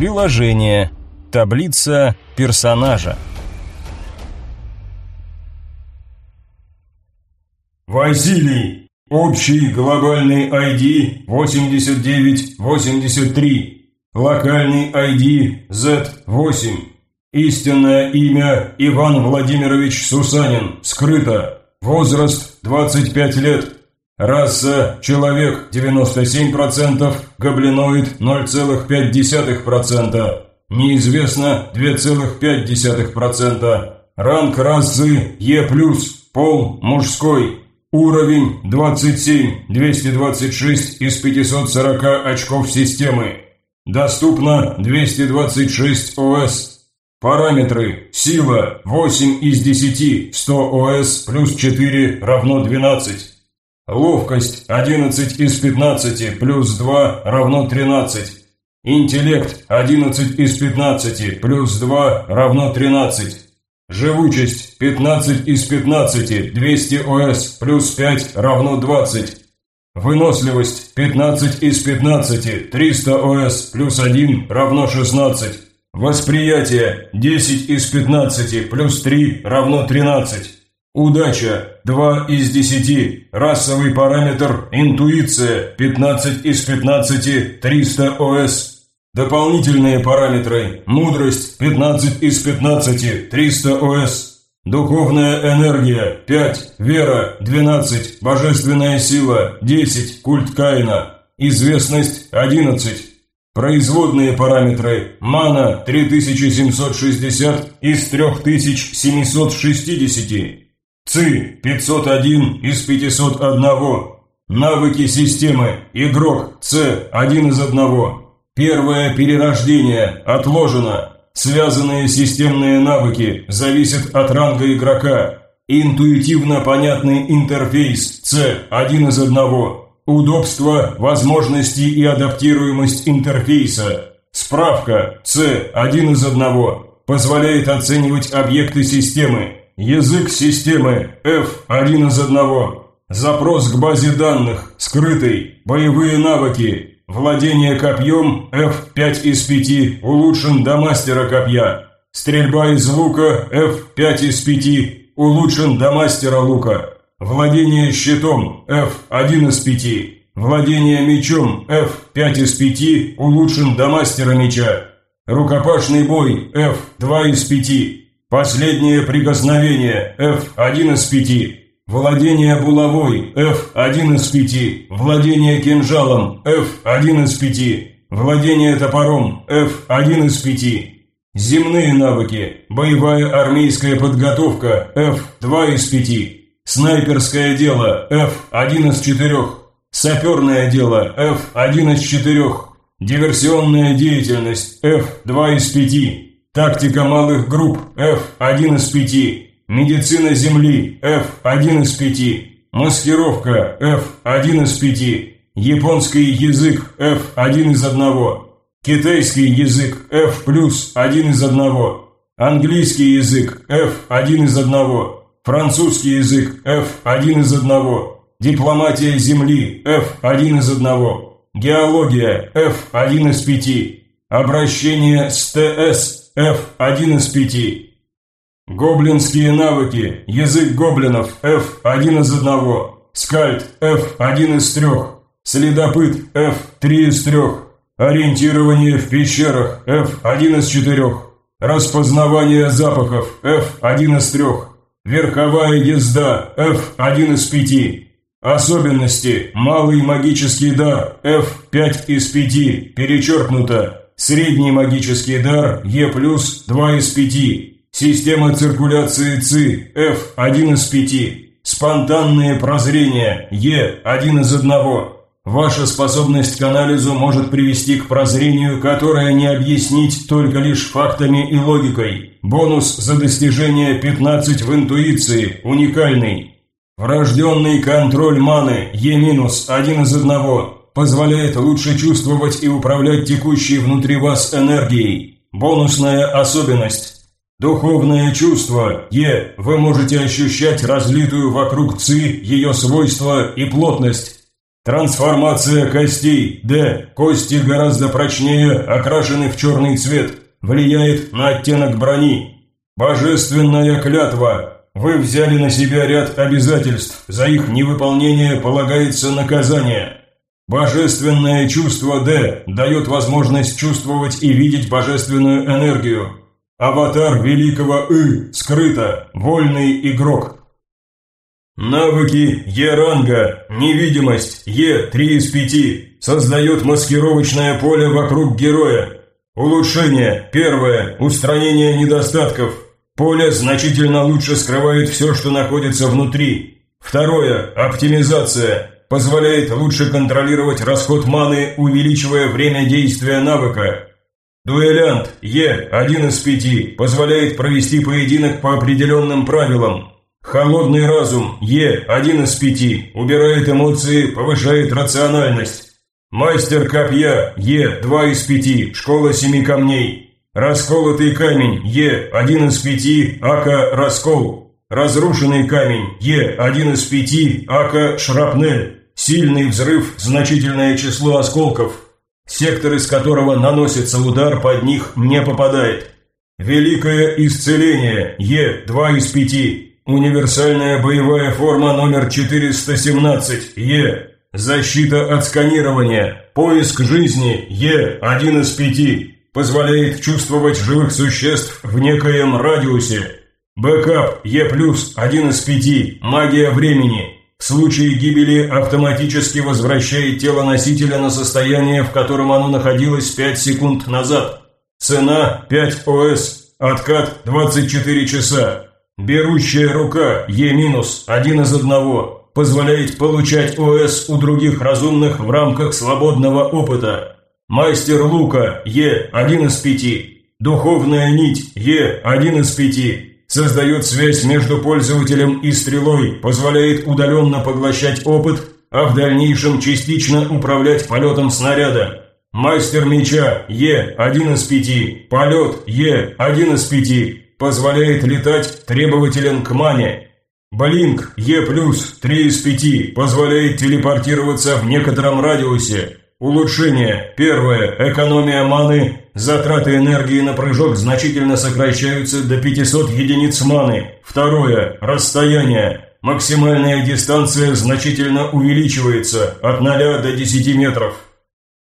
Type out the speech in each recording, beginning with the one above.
Приложение. Таблица персонажа. Василий. Общий глобальный ID 8983. Локальный ID Z8. Истинное имя Иван Владимирович Сусанин. Скрыто. Возраст 25 лет. Раса – человек 97%, гоблиноид 0,5%, неизвестно 2,5%, ранг расы Е+, пол мужской, уровень 27, 226 из 540 очков системы, доступно 226 ОС, параметры сила 8 из 10, 100 ОС плюс 4 равно 12, Ловкость 11 из 15 плюс 2 равно 13. Интеллект 11 из 15 плюс 2 равно 13. Живучесть 15 из 15 200 ОС плюс 5 равно 20. Выносливость 15 из 15 300 ОС плюс 1 равно 16. Восприятие 10 из 15 плюс 3 равно 13. Удача 2 из 10. Расовый параметр интуиция 15 из 15 300 ОС. Дополнительные параметры мудрость 15 из 15 300 ОС. Духовная энергия 5, вера 12, божественная сила 10, культ Каина, известность 11. Производные параметры мана 3760 из 3760. ЦИ 501 из 501. Навыки системы. Игрок С 1 из 1. Первое перерождение отложено. Связанные системные навыки зависят от ранга игрока. Интуитивно понятный интерфейс С 1 из 1. Удобство, возможности и адаптируемость интерфейса. Справка С 1 из 1. Позволяет оценивать объекты системы, Язык системы F1 из 1. Запрос к базе данных. Скрытый. Боевые навыки. Владение копьем F5 из 5. Улучшен до мастера копья. Стрельба из лука F5 из 5. Улучшен до мастера лука. Владение щитом F1 из 5. Владение мечом F5 из 5. Улучшен до мастера меча. Рукопашный бой F2 из 5. Последнее прикосновение F1 из 5. Владение булавой F1 из 5. Владение кинжалом F1 из 5. Владение топором F1 из 5. Земные навыки. Боевая армейская подготовка F2 из 5. Снайперское дело F1 из 4. Саперное дело F1 из 4. Диверсионная деятельность F2 из 5. Тактика малых групп F1 из 5. Медицина Земли F1 из 5. Маскировка F1 из 5. Японский язык F1 из 1. Китайский язык F плюс 1 из 1. Английский язык F1 из 1. Французский язык F1 из 1. Дипломатия Земли F1 из 1. Геология F1 из 5. Обращение с ТС F1 из 5. Гоблинские навыки. Язык гоблинов F1 из 1. Скальд F1 из 3. Следопыт F3 из 3. Ориентирование в пещерах F1 из 4. Распознавание запахов F1 из 3. Верховая езда F1 из 5. Особенности. Малый магический дар F5 из 5. Перечеркнуто. Средний магический дар Е+, 2 из 5. Система циркуляции ЦИ F, 1 из 5. Спонтанные прозрения Е, 1 из 1. Ваша способность к анализу может привести к прозрению, которое не объяснить только лишь фактами и логикой. Бонус за достижение 15 в интуиции, уникальный. Врожденный контроль маны Е-1 из 1 позволяет лучше чувствовать и управлять текущей внутри вас энергией. Бонусная особенность. Духовное чувство Е. Вы можете ощущать разлитую вокруг ЦИ ее свойства и плотность. Трансформация костей. Д. Кости гораздо прочнее, окрашены в черный цвет. Влияет на оттенок брони. Божественная клятва. Вы взяли на себя ряд обязательств. За их невыполнение полагается наказание. Божественное чувство Д дает возможность чувствовать и видеть божественную энергию. Аватар великого И скрыто. Вольный игрок. Навыки Е-ранга, невидимость Е3 из 5, создает маскировочное поле вокруг героя. Улучшение, первое, устранение недостатков. Поле значительно лучше скрывает все, что находится внутри. Второе, оптимизация, позволяет лучше контролировать расход маны, увеличивая время действия навыка. Дуэлянт Е1 из 5 позволяет провести поединок по определенным правилам. Холодный разум Е, один из пяти, убирает эмоции, повышает рациональность. Мастер копья Е, два из пяти, школа семи камней. Расколотый камень Е, один из пяти, ака раскол. Разрушенный камень Е, один из пяти, ака шрапнель. Сильный взрыв, значительное число осколков. Сектор, из которого наносится удар, под них не попадает. Великое исцеление Е, два из пяти, Универсальная боевая форма номер 417, Е. Защита от сканирования. Поиск жизни, Е, один из пяти. Позволяет чувствовать живых существ в некоем радиусе. Бэкап, Е+, один из пяти. Магия времени. В случае гибели автоматически возвращает тело носителя на состояние, в котором оно находилось 5 секунд назад. Цена 5 ОС. Откат 24 часа. Берущая рука Е-, один из одного, позволяет получать ОС у других разумных в рамках свободного опыта. Мастер лука Е, один из пяти. Духовная нить Е, один из пяти. Создает связь между пользователем и стрелой, позволяет удаленно поглощать опыт, а в дальнейшем частично управлять полетом снаряда. Мастер меча Е, один из пяти. Полет Е, один из пяти позволяет летать требователен к мане. Блинк Е+, 3 из 5, позволяет телепортироваться в некотором радиусе. Улучшение. Первое. Экономия маны. Затраты энергии на прыжок значительно сокращаются до 500 единиц маны. Второе. Расстояние. Максимальная дистанция значительно увеличивается от 0 до 10 метров.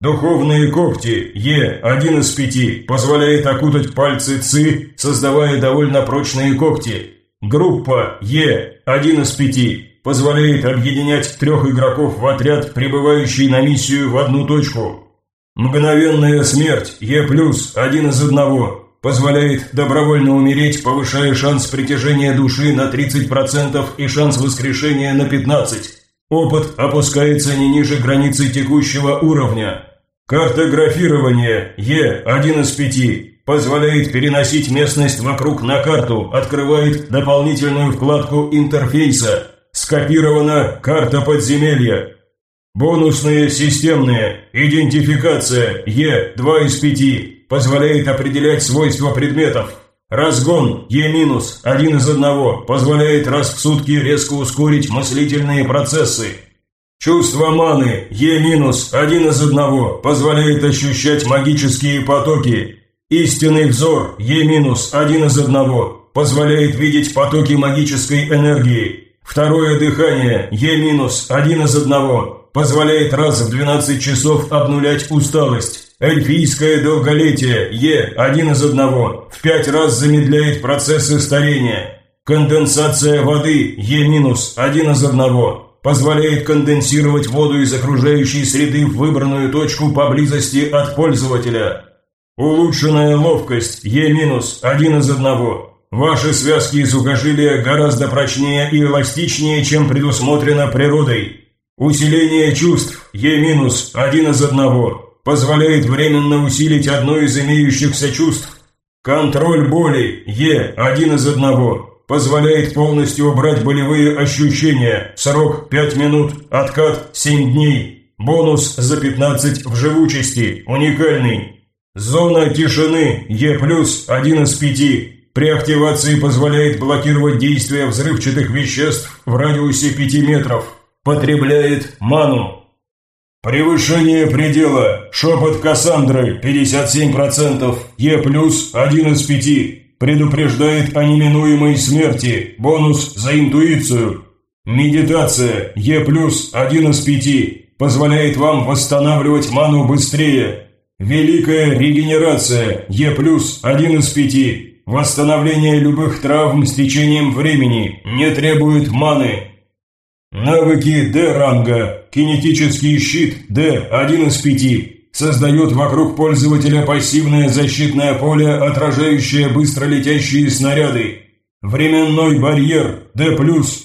Духовные когти Е, один из пяти, позволяет окутать пальцы ЦИ, создавая довольно прочные когти. Группа Е, один из пяти, позволяет объединять трех игроков в отряд, прибывающий на миссию в одну точку. Мгновенная смерть Е+, один из одного, позволяет добровольно умереть, повышая шанс притяжения души на 30% и шанс воскрешения на 15%. Опыт опускается не ниже границы текущего уровня. Картографирование Е, один из пяти, позволяет переносить местность вокруг на карту, открывает дополнительную вкладку интерфейса. Скопирована карта подземелья. Бонусные системные. Идентификация Е, 2 из 5, позволяет определять свойства предметов. Разгон Е-, один из одного, позволяет раз в сутки резко ускорить мыслительные процессы. Чувство маны Е-, один из одного, позволяет ощущать магические потоки. Истинный взор Е-, один из одного, позволяет видеть потоки магической энергии. Второе дыхание Е-, один из одного, позволяет раз в 12 часов обнулять усталость. Эльфийское долголетие Е, один из одного, в пять раз замедляет процессы старения. Конденсация воды Е-, один из одного, позволяет конденсировать воду из окружающей среды в выбранную точку поблизости от пользователя. Улучшенная ловкость Е-, один из одного. Ваши связки и сухожилия гораздо прочнее и эластичнее, чем предусмотрено природой. Усиление чувств Е-, один из одного. Позволяет временно усилить одно из имеющихся чувств. Контроль боли Е, один из одного Позволяет полностью убрать болевые ощущения. Срок 5 минут, откат 7 дней. Бонус за 15 в живучести, уникальный. Зона тишины Е+, один из пяти. При активации позволяет блокировать действие взрывчатых веществ в радиусе 5 метров. Потребляет ману. Превышение предела. Шепот Кассандры 57%. Е плюс 1 из 5. Предупреждает о неминуемой смерти. Бонус за интуицию. Медитация Е плюс 1 из 5. Позволяет вам восстанавливать ману быстрее. Великая регенерация Е плюс 1 из 5. Восстановление любых травм с течением времени. Не требует маны. Навыки Д-ранга. Кинетический щит Д1 из 5. Создает вокруг пользователя пассивное защитное поле, отражающее быстро летящие снаряды. Временной барьер D+,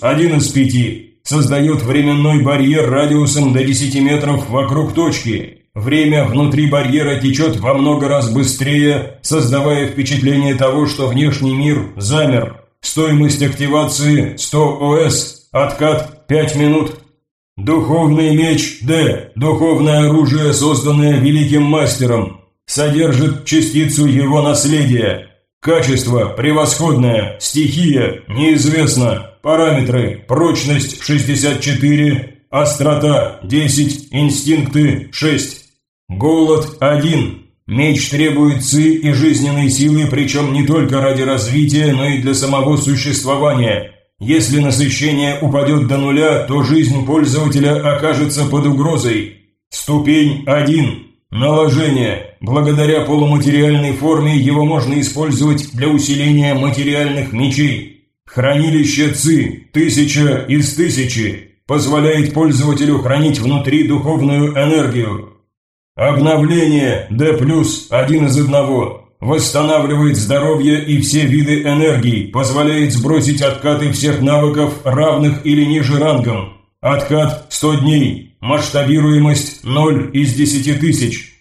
1 из 5. Создает временной барьер радиусом до 10 метров вокруг точки. Время внутри барьера течет во много раз быстрее, создавая впечатление того, что внешний мир замер. Стоимость активации 100 ОС. Откат 5 минут. Духовный меч Д. Духовное оружие, созданное великим мастером. Содержит частицу его наследия. Качество превосходное. Стихия неизвестно. Параметры. Прочность 64. Острота 10. Инстинкты 6. Голод 1. Меч требует ци и жизненной силы, причем не только ради развития, но и для самого существования. Если насыщение упадет до нуля, то жизнь пользователя окажется под угрозой. Ступень 1. Наложение. Благодаря полуматериальной форме его можно использовать для усиления материальных мечей. Хранилище ЦИ, тысяча из тысячи, позволяет пользователю хранить внутри духовную энергию. Обновление D+, один из одного. Восстанавливает здоровье и все виды энергии, позволяет сбросить откаты всех навыков, равных или ниже рангом. Откат 100 дней, масштабируемость 0 из 10 тысяч.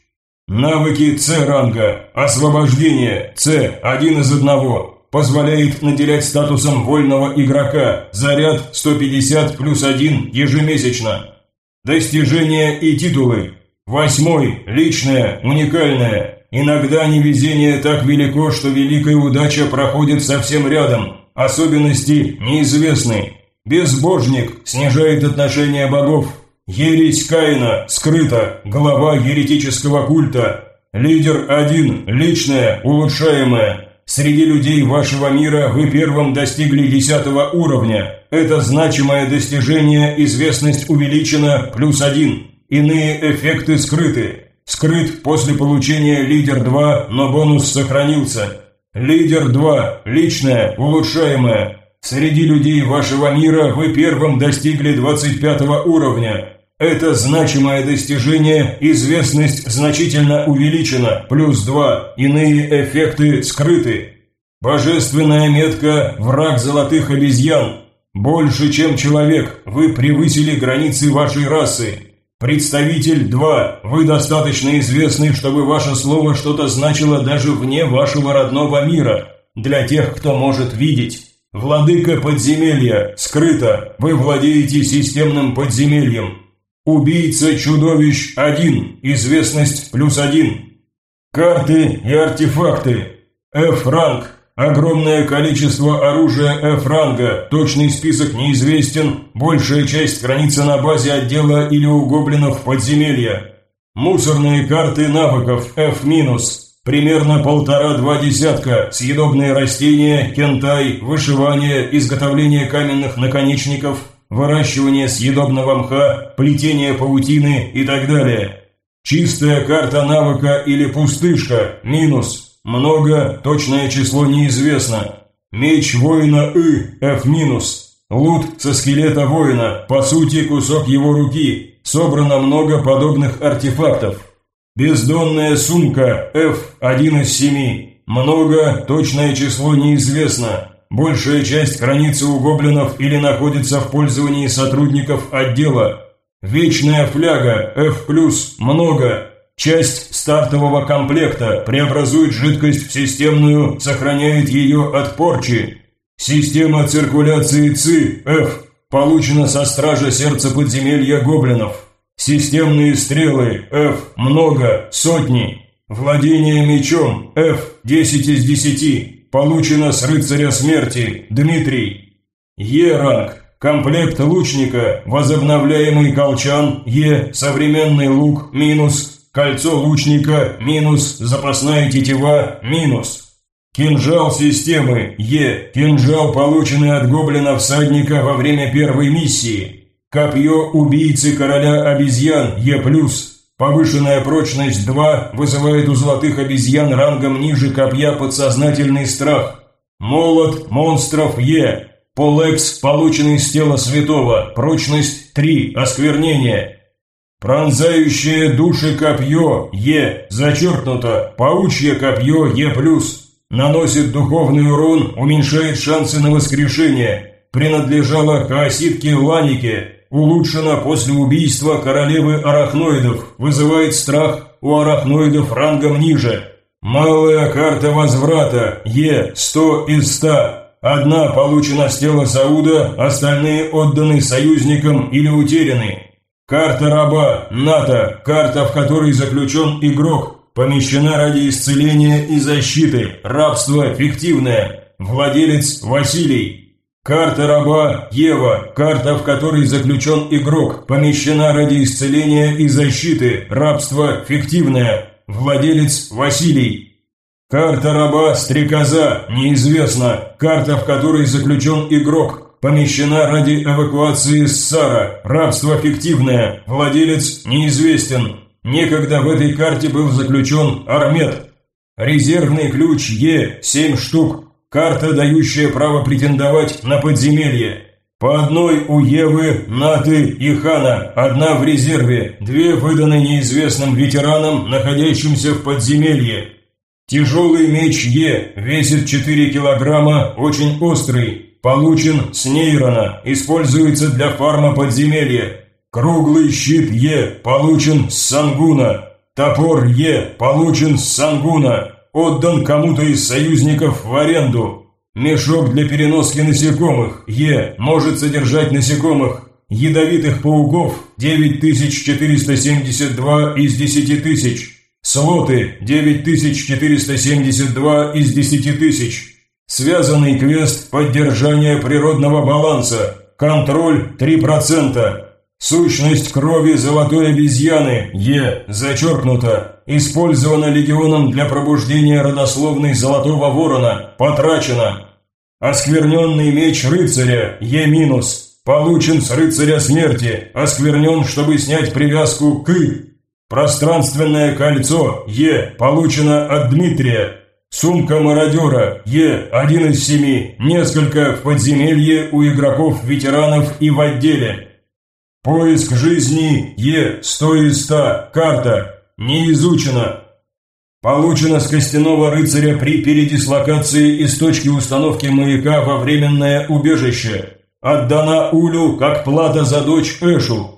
Навыки С-ранга, освобождение С, один из одного, позволяет наделять статусом вольного игрока, заряд 150 плюс 1 ежемесячно. Достижения и титулы. Восьмой, личное, уникальное, Иногда невезение так велико, что великая удача проходит совсем рядом. Особенности неизвестны. Безбожник снижает отношение богов. Ересь Каина скрыта, глава еретического культа. Лидер один, личное, улучшаемое. Среди людей вашего мира вы первым достигли десятого уровня. Это значимое достижение, известность увеличена плюс один. Иные эффекты скрыты. Скрыт после получения лидер 2, но бонус сохранился. Лидер 2. Личное, улучшаемое. Среди людей вашего мира вы первым достигли 25 уровня. Это значимое достижение, известность значительно увеличена, плюс 2, иные эффекты скрыты. Божественная метка «Враг золотых обезьян». Больше, чем человек, вы превысили границы вашей расы. «Представитель 2, вы достаточно известны, чтобы ваше слово что-то значило даже вне вашего родного мира, для тех, кто может видеть. Владыка подземелья, скрыто, вы владеете системным подземельем. Убийца чудовищ 1, известность плюс 1. Карты и артефакты. F-ранг, Огромное количество оружия F-ранга, точный список неизвестен, большая часть хранится на базе отдела или у гоблинов подземелья. Мусорные карты навыков F-, примерно полтора-два десятка, съедобные растения, кентай, вышивание, изготовление каменных наконечников, выращивание съедобного мха, плетение паутины и так далее. Чистая карта навыка или пустышка, минус, много, точное число неизвестно. Меч воина И, F-. Лут со скелета воина, по сути кусок его руки. Собрано много подобных артефактов. Бездонная сумка F, один из семи. Много, точное число неизвестно. Большая часть хранится у гоблинов или находится в пользовании сотрудников отдела. Вечная фляга F+, много, Часть стартового комплекта преобразует жидкость в системную, сохраняет ее от порчи. Система циркуляции ЦИ F получена со стража сердца подземелья гоблинов. Системные стрелы F много, сотни. Владение мечом F 10 из 10 получено с рыцаря смерти Дмитрий. Е ранг Комплект лучника, возобновляемый колчан, Е, современный лук, минус, кольцо лучника, минус, запасная тетива, минус. Кинжал системы, Е, кинжал, полученный от гоблина-всадника во время первой миссии. Копье убийцы короля обезьян, Е+, повышенная прочность 2 вызывает у золотых обезьян рангом ниже копья подсознательный страх. Молот монстров Е, Полекс, полученный с тела святого, прочность 3, осквернение. Пронзающее души копье Е, зачеркнуто, паучье копье Е+, наносит духовный урон, уменьшает шансы на воскрешение, принадлежало Хаоситке Ланике, улучшено после убийства королевы арахноидов, вызывает страх у арахноидов рангом ниже. Малая карта возврата Е, 100 из 100, Одна получена с тела Сауда, остальные отданы союзникам или утеряны. Карта раба, НАТО, карта, в которой заключен игрок, помещена ради исцеления и защиты, рабство фиктивное, владелец Василий. Карта раба Ева, карта, в которой заключен игрок, помещена ради исцеления и защиты, рабство фиктивное, владелец Василий. Карта раба Стрекоза. Неизвестна. Карта, в которой заключен игрок, помещена ради эвакуации Сара. Рабство фиктивное. Владелец неизвестен. Некогда в этой карте был заключен Армет. Резервный ключ Е, 7 штук. Карта, дающая право претендовать на подземелье. По одной у Евы, Наты и Хана, одна в резерве, две выданы неизвестным ветеранам, находящимся в подземелье. Тяжелый меч Е, весит 4 килограмма, очень острый, получен с нейрона, используется для фарма подземелья. Круглый щит Е, получен с Сангуна. Топор Е, получен с Сангуна, отдан кому-то из союзников в аренду. Мешок для переноски насекомых Е, может содержать насекомых. Ядовитых пауков 9472 из 10 тысяч. Слоты 9472 из 10 тысяч. Связанный квест поддержания природного баланса. Контроль 3%. Сущность крови золотой обезьяны Е зачеркнуто. Использована легионом для пробуждения родословной золотого ворона. Потрачено. Оскверненный меч рыцаря Е минус. Получен с рыцаря смерти. Осквернен, чтобы снять привязку к Пространственное кольцо Е получено от Дмитрия. Сумка мародера Е один из семи, несколько в подземелье у игроков-ветеранов и в отделе. Поиск жизни Е 100 из 100, карта, не изучена. Получено с костяного рыцаря при передислокации из точки установки маяка во временное убежище. Отдана Улю как плата за дочь Эшу.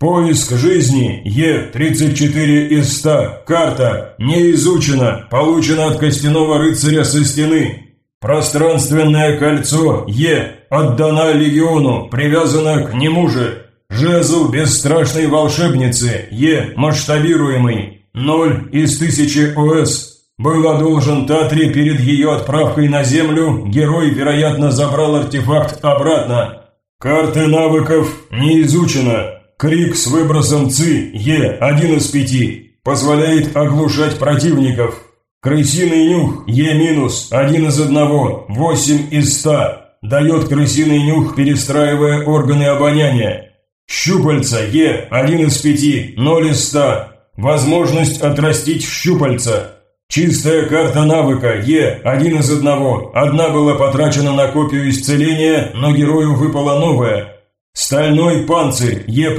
Поиск жизни Е34 из 100. Карта не изучена. Получена от костяного рыцаря со стены. Пространственное кольцо Е отдана легиону, привязано к нему же. Жезл бесстрашной волшебницы Е масштабируемый. 0 из 1000 ОС. Был одолжен Татре перед ее отправкой на Землю. Герой, вероятно, забрал артефакт обратно. Карты навыков не изучена. Крик с выбросом ЦИ Е, один из пяти, позволяет оглушать противников. Крысиный нюх Е минус, один из одного, восемь из ста, дает крысиный нюх, перестраивая органы обоняния. Щупальца Е, один из пяти, ноль из ста, возможность отрастить щупальца. Чистая карта навыка Е, один из одного, одна была потрачена на копию исцеления, но герою выпала новая – Стальной панцирь Е+,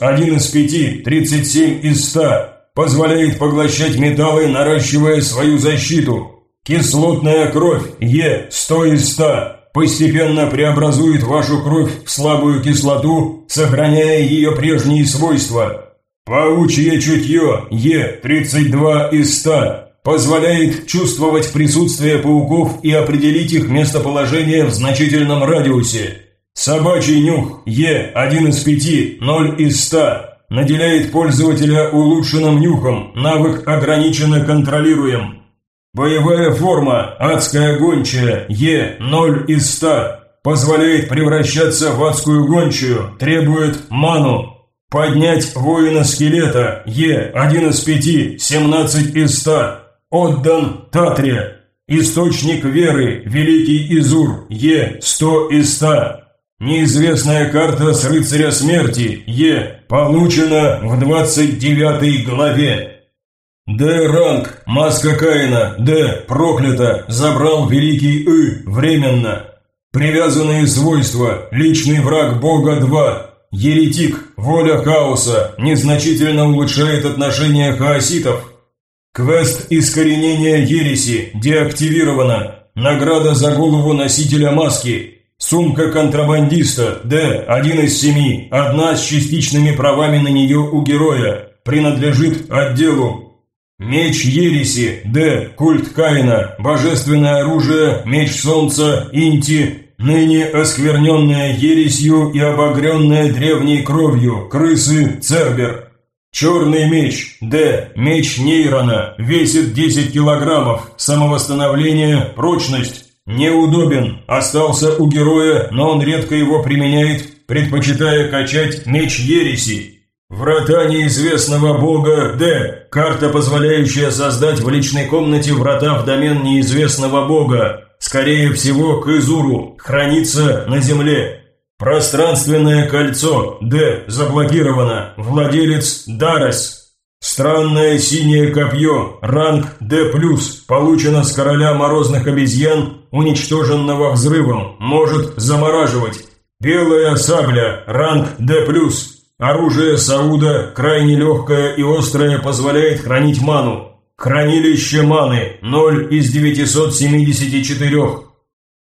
один из пяти, 37 из 100, позволяет поглощать металлы, наращивая свою защиту. Кислотная кровь Е, 100 из 100, постепенно преобразует вашу кровь в слабую кислоту, сохраняя ее прежние свойства. Паучье чутье Е, 32 из 100, позволяет чувствовать присутствие пауков и определить их местоположение в значительном радиусе. Собачий нюх Е, один из пяти, ноль из ста, наделяет пользователя улучшенным нюхом, навык ограниченно контролируем. Боевая форма Адская гончая Е, ноль из ста, Позволяет превращаться в адскую гончую, требует ману. Поднять воина-скелета, Е, 1 из 5, 17 из 100. Отдан Татре. Источник веры, Великий Изур, Е, 100 из 100. Неизвестная карта с рыцаря смерти, Е, получена в 29 главе. Д. Ранг, маска Каина, Д. Проклято, забрал Великий И, временно. Привязанные свойства, личный враг Бога 2, еретик, воля хаоса, незначительно улучшает отношения хаоситов. Квест искоренения ереси деактивировано. Награда за голову носителя маски, Сумка контрабандиста, Д, один из семи, одна с частичными правами на нее у героя, принадлежит отделу. Меч Ереси, Д, культ Каина, божественное оружие, меч солнца, Инти, ныне оскверненное ересью и обогренное древней кровью, крысы, Цербер. Черный меч, Д, меч Нейрона, весит 10 килограммов, самовосстановление, прочность, Неудобен, остался у героя, но он редко его применяет, предпочитая качать меч ереси. Врата неизвестного бога Д. Карта, позволяющая создать в личной комнате врата в домен неизвестного бога. Скорее всего, к Изуру. Хранится на земле. Пространственное кольцо Д. Заблокировано. Владелец Дарес. Странное синее копье, ранг D+, получено с короля морозных обезьян, уничтоженного взрывом, может замораживать. Белая сабля, ранг D+, оружие Сауда, крайне легкое и острое, позволяет хранить ману. Хранилище маны, 0 из 974.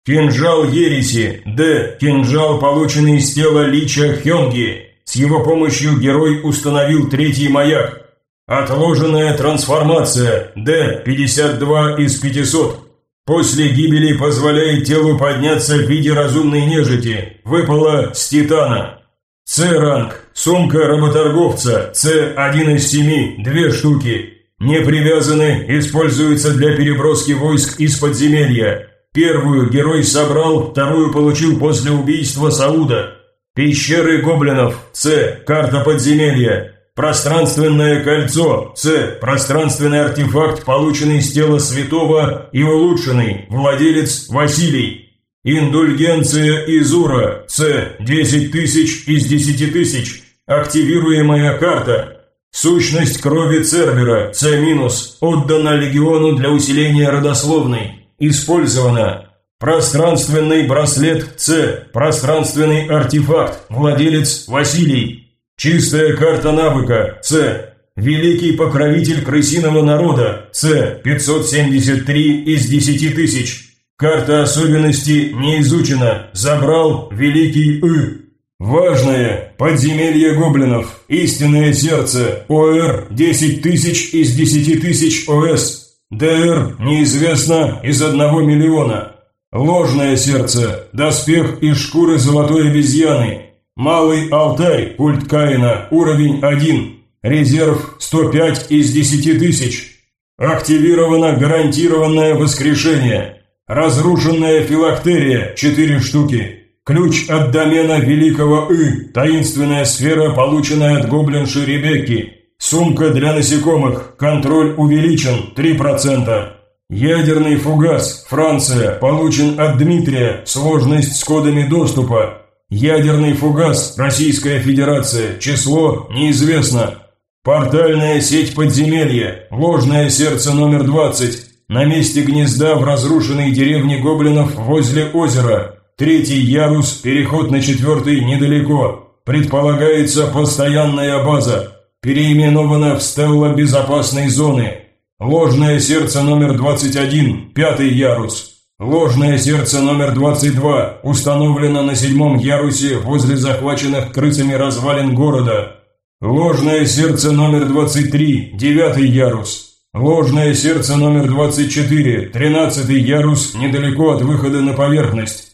Кинжал Ереси, Д, кинжал, полученный из тела Лича Хёнги. С его помощью герой установил третий маяк, Отложенная трансформация D-52 из 500. После гибели позволяет телу подняться в виде разумной нежити. Выпала с титана. С-ранг. Сумка работорговца. С-1 из 7. Две штуки. Не привязаны, используются для переброски войск из подземелья. Первую герой собрал, вторую получил после убийства Сауда. Пещеры гоблинов. С. Карта подземелья. Пространственное кольцо С. Пространственный артефакт, полученный из тела святого и улучшенный. Владелец Василий. Индульгенция Изура С. 10 тысяч из 10 тысяч. Активируемая карта. Сущность крови Цербера С-. Отдана легиону для усиления родословной. Использована. Пространственный браслет С. Пространственный артефакт. Владелец Василий. Чистая карта навыка С. Великий покровитель крысиного народа С. 573 из 10 тысяч. Карта особенностей не изучена. Забрал Великий И. Важное. Подземелье гоблинов. Истинное сердце. ОР 10 тысяч из 10 тысяч ОС. ДР неизвестно из 1 миллиона. Ложное сердце. Доспех из шкуры золотой обезьяны. Малый Алтай, культ Каина, уровень 1. Резерв 105 из 10 тысяч. Активировано гарантированное воскрешение. Разрушенная филактерия 4 штуки. Ключ от домена Великого И. Таинственная сфера, полученная от гоблинши Ребекки. Сумка для насекомых. Контроль увеличен 3%. Ядерный фугас. Франция. Получен от Дмитрия. Сложность с кодами доступа. Ядерный фугас, Российская Федерация, число неизвестно. Портальная сеть подземелья, ложное сердце номер 20, на месте гнезда в разрушенной деревне гоблинов возле озера. Третий ярус, переход на четвертый недалеко. Предполагается постоянная база. Переименована в Стелла безопасной зоны. Ложное сердце номер 21, пятый ярус. Ложное сердце номер 22 установлено на седьмом ярусе возле захваченных крысами развалин города. Ложное сердце номер 23, девятый ярус. Ложное сердце номер 24, тринадцатый ярус, недалеко от выхода на поверхность.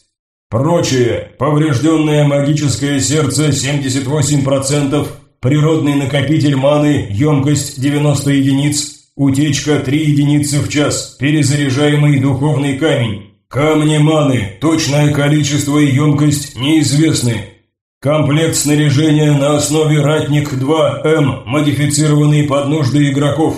Прочее. Поврежденное магическое сердце 78%, природный накопитель маны, емкость 90 единиц, Утечка 3 единицы в час, перезаряжаемый духовный камень. Камни маны, точное количество и емкость неизвестны. Комплект снаряжения на основе «Ратник-2М», модифицированный под нужды игроков.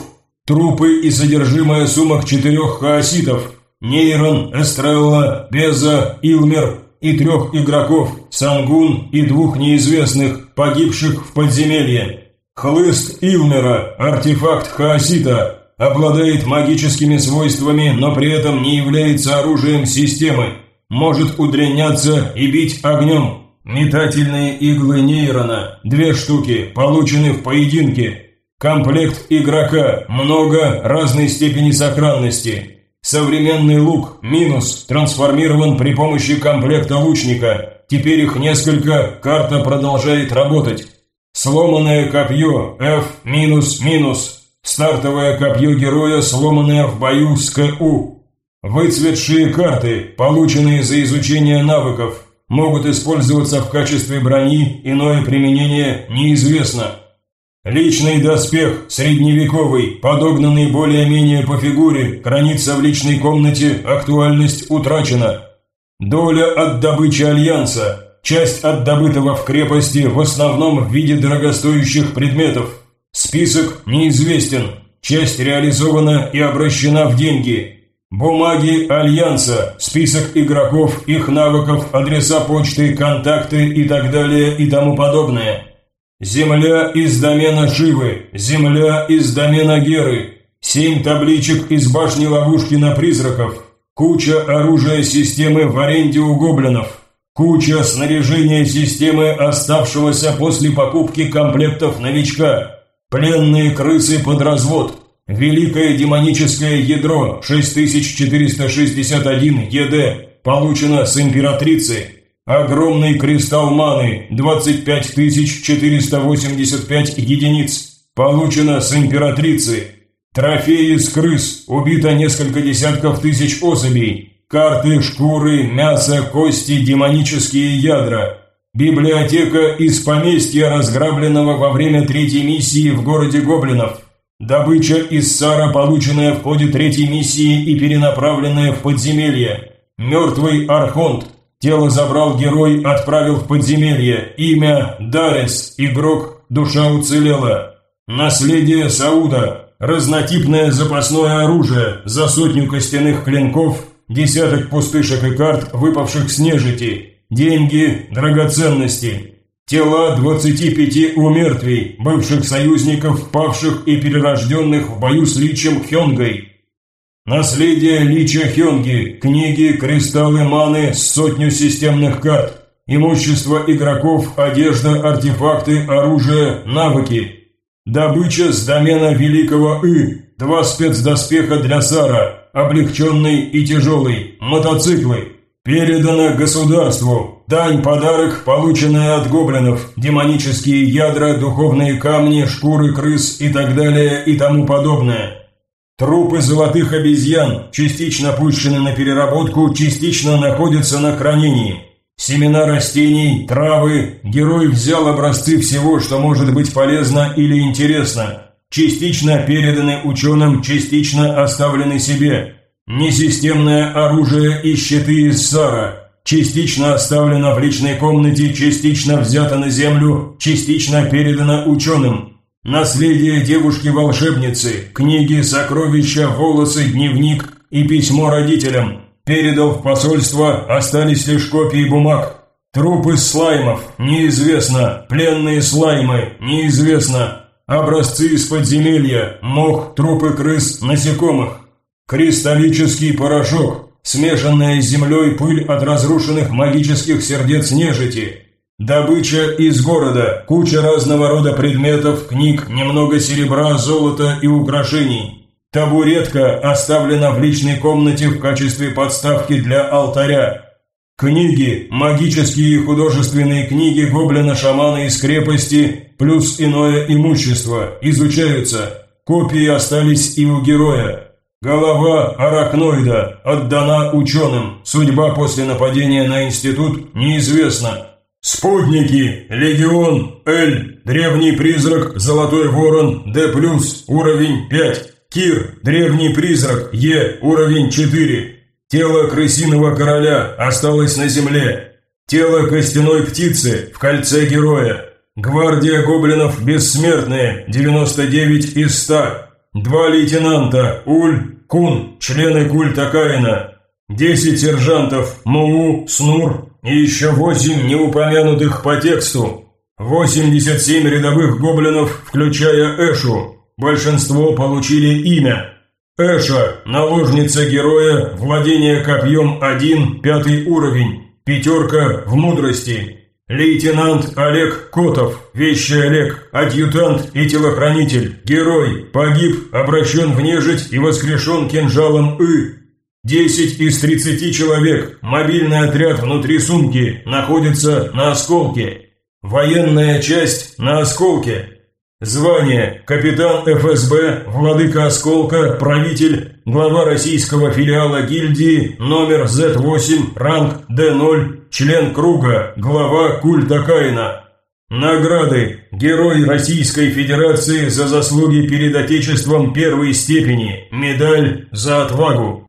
Трупы и содержимое сумок четырех хаоситов. Нейрон, Эстрелла, Беза, Илмер и трех игроков, Сангун и двух неизвестных, погибших в подземелье. Хлыст Илмера, артефакт хаосита, обладает магическими свойствами, но при этом не является оружием системы. Может удлиняться и бить огнем. Метательные иглы нейрона, две штуки, получены в поединке. Комплект игрока, много разной степени сохранности. Современный лук, минус, трансформирован при помощи комплекта лучника. Теперь их несколько, карта продолжает работать. Сломанное копье, F, Стартовое копье героя, сломанное в бою с КУ. Выцветшие карты, полученные за изучение навыков, могут использоваться в качестве брони, иное применение неизвестно. Личный доспех, средневековый, подогнанный более-менее по фигуре, хранится в личной комнате, актуальность утрачена. Доля от добычи Альянса, часть от добытого в крепости, в основном в виде дорогостоящих предметов. Список неизвестен, часть реализована и обращена в деньги. Бумаги Альянса, список игроков, их навыков, адреса почты, контакты и так далее и тому подобное. Земля из домена Шивы, земля из домена Геры, семь табличек из башни ловушки на призраков, куча оружия системы в аренде у гоблинов, куча снаряжения системы, оставшегося после покупки комплектов новичка – Пленные крысы под развод. Великое демоническое ядро 6461 ЕД получено с императрицы. Огромный кристалл маны 25485 единиц получено с императрицы. Трофеи с крыс убито несколько десятков тысяч особей. Карты, шкуры, мясо, кости, демонические ядра – Библиотека из поместья, разграбленного во время третьей миссии в городе Гоблинов. Добыча из Сара, полученная в ходе третьей миссии и перенаправленная в подземелье. Мертвый Архонт. Тело забрал герой, отправил в подземелье. Имя Дарес. Игрок. Душа уцелела. Наследие Сауда. Разнотипное запасное оружие. За сотню костяных клинков. Десяток пустышек и карт, выпавших с нежити деньги, драгоценности. Тела 25 умертвий, бывших союзников, павших и перерожденных в бою с Личем Хёнгой. Наследие Лича Хёнги, книги, кристаллы маны, сотню системных карт, имущество игроков, одежда, артефакты, оружие, навыки. Добыча с домена Великого И, два спецдоспеха для Сара, облегченный и тяжелый, мотоциклы, Передано государству. Дань подарок, полученная от гоблинов. Демонические ядра, духовные камни, шкуры крыс и так далее и тому подобное. Трупы золотых обезьян, частично пущены на переработку, частично находятся на хранении. Семена растений, травы. Герой взял образцы всего, что может быть полезно или интересно. Частично переданы ученым, частично оставлены себе. Несистемное оружие и щиты из Сара частично оставлено в личной комнате, частично взято на землю, частично передано ученым. Наследие девушки-волшебницы, книги, сокровища, волосы, дневник и письмо родителям. Передал в посольство, остались лишь копии бумаг. Трупы слаймов, неизвестно. Пленные слаймы, неизвестно. Образцы из подземелья, мох, трупы крыс, насекомых. Кристаллический порошок, смешанная с землей пыль от разрушенных магических сердец нежити. Добыча из города, куча разного рода предметов, книг, немного серебра, золота и украшений. Табуретка оставлена в личной комнате в качестве подставки для алтаря. Книги, магические и художественные книги гоблина-шамана из крепости, плюс иное имущество, изучаются. Копии остались и у героя. Голова арахноида отдана ученым. Судьба после нападения на институт неизвестна. Спутники. Легион. Л. Древний призрак. Золотой ворон. Д+. Уровень 5. Кир. Древний призрак. Е. Уровень 4. Тело крысиного короля осталось на земле. Тело костяной птицы в кольце героя. Гвардия гоблинов бессмертные, 99 из 100. Два лейтенанта, Уль, Кун, члены культа Каина. 10 сержантов, Муу, Снур и еще 8 неупомянутых по тексту. 87 рядовых гоблинов, включая Эшу. Большинство получили имя. Эша, наложница героя, владение копьем 1, пятый уровень, пятерка в мудрости. Лейтенант Олег Котов, вещий Олег, адъютант и телохранитель, герой, погиб, обращен в нежить и воскрешен кинжалом И. 10 из 30 человек, мобильный отряд внутри сумки, находится на осколке. Военная часть на осколке. Звание капитан ФСБ, владыка осколка, правитель, глава российского филиала гильдии, номер Z8, ранг D0, член круга, глава культа Каина. Награды. Герой Российской Федерации за заслуги перед Отечеством первой степени. Медаль за отвагу.